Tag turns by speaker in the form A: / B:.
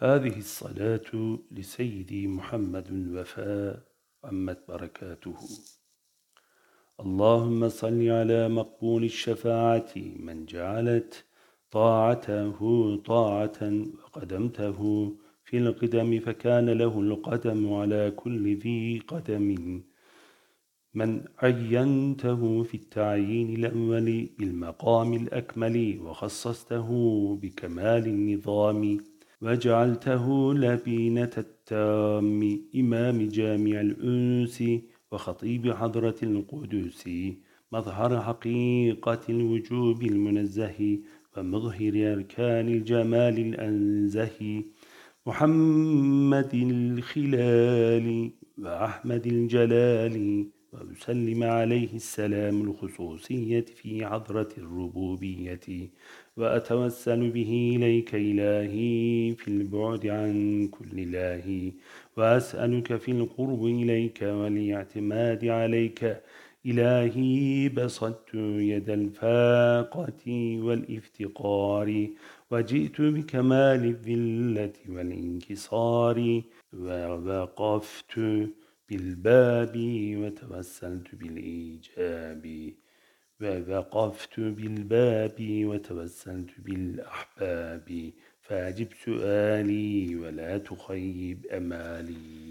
A: هذه الصلاة لسيدي محمد وفاء عمت بركاته. اللهم صل على مقبول الشفاعة من جعلت طاعته طاعة وقدمته في القدم فكان له القدم على كل ذي قدم. من عينته في التعيين الأول بالمقام الأكمل وخصصته بكمال النظام وجعلته لبينة التام إمام جامع الأنس وخطيب حضرة القدوس مظهر حقيقة الوجوب المنزه ومظهر أركان الجمال الأنزه محمد الخلال وأحمد الجلال وأسلم عليه السلام الخصوصية في عذرة الربوبية وأتوسل به إليك إلهي في البعد عن كل الله وأسألك في القرب إليك والاعتماد عليك. إلهي بسطت يد الفاقة والإفتقار وجئت بكمال الذلة والانكسار ووقفت بالباب وتوسلت بالإيجاب ووقفت بالباب وتوسلت بالأحباب فأجب سؤالي ولا تخيب أمالي.